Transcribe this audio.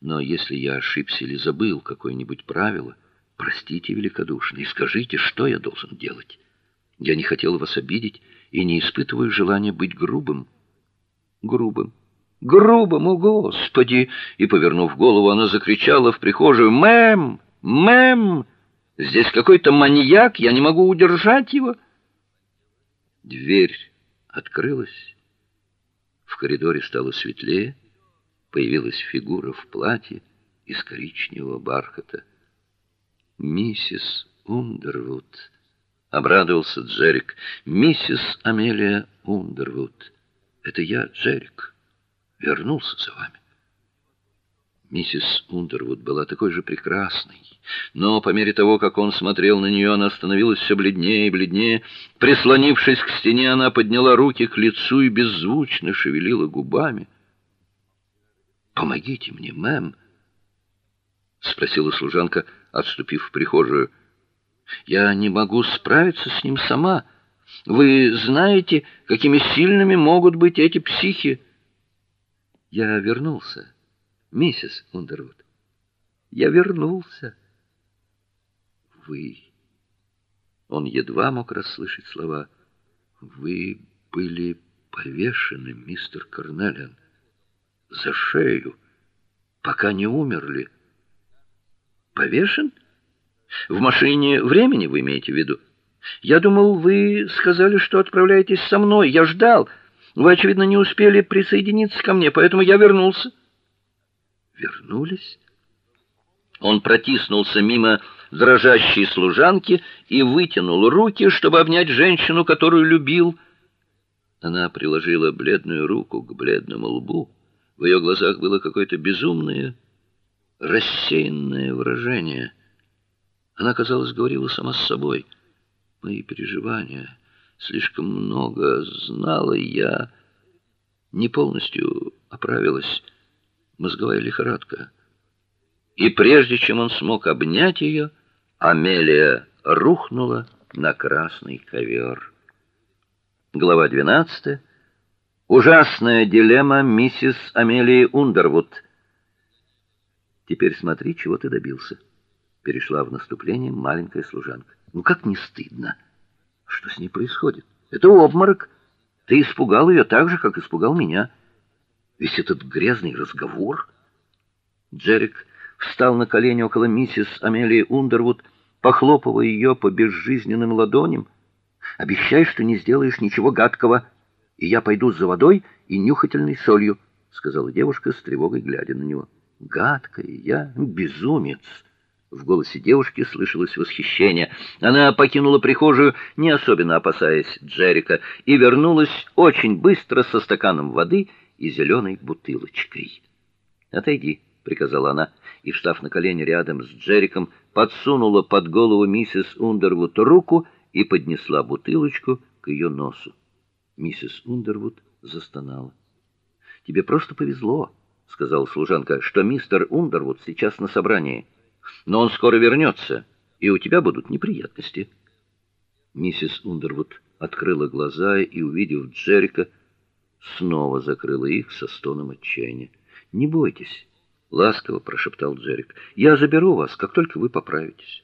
Но если я ошибся или забыл какое-нибудь правило, простите великодушно и скажите, что я должен делать. Я не хотел вас обидеть и не испытываю желания быть грубым. Грубым. Грубым, о господи! И повернув голову, она закричала в прихожую: "Мэм! Мэм! Здесь какой-то маньяк, я не могу удержать его". Дверь открылась. В коридоре стало светлее появилась фигура в платье из коричневого бархата. Миссис Ундервуд, обрадовался Джерик. Миссис Амелия Ундервуд. Это я, Джерик. Вернулся за вами. Миссис Ундервуд была такой же прекрасной, но по мере того, как он смотрел на нее, она становилась все бледнее и бледнее. Прислонившись к стене, она подняла руки к лицу и беззвучно шевелила губами. Помогите мне, мэм, спросила служанка, отступив в прихожую. Я не могу справиться с ним сама. Вы знаете, какими сильными могут быть эти психи. Я вернулся, миссис Ундервуд. Я вернулся. Вы Он едва мог расслышать слова. Вы были повешены, мистер Карнелиан за шею, пока не умерли. Повешен? В машине времени вы имеете в виду? Я думал, вы сказали, что отправляетесь со мной. Я ждал. Вы очевидно не успели присоединиться ко мне, поэтому я вернулся. Вернулись? Он протиснулся мимо дрожащей служанки и вытянул руки, чтобы обнять женщину, которую любил. Она приложила бледную руку к бледному лбу. В ее глазах было какое-то безумное, рассеянное выражение. Она, казалось, говорила сама с собой. Мои переживания слишком много знала я, не полностью оправилась мозговая лихорадка. И прежде чем он смог обнять ее, Амелия рухнула на красный ковер. Глава двенадцатая. Ужасная дилемма миссис Амелии Ундервуд. Теперь смотри, чего ты добился. Перешла в наступление маленькая служанка. Ну как не стыдно? Что с ней происходит? Это обморок. Ты испугал ее так же, как испугал меня. Весь этот грязный разговор. Джерик встал на колени около миссис Амелии Ундервуд, похлопывая ее по безжизненным ладоням. Обещай, что не сделаешь ничего гадкого и я пойду за водой и нюхательной солью, сказала девушка с тревогой глядя на него. Гадкая я, безумец. В голосе девушки слышалось восхищение. Она покинула прихожую, не особенно опасаясь Джерика, и вернулась очень быстро со стаканом воды и зеленой бутылочкой. "Отойди", приказала она, и встав на колени рядом с Джериком, подсунула под голову миссис Ундервуд руку и поднесла бутылочку к ее носу. Миссис Ундервуд застонала. Тебе просто повезло, сказала служанка, что мистер Ундервуд сейчас на собрании. Но он скоро вернется, и у тебя будут неприятности. Миссис Ундервуд открыла глаза и, увидев Джерика, снова закрыла их со стоном отчаяния. "Не бойтесь", ласково прошептал Джерик. "Я заберу вас, как только вы поправитесь".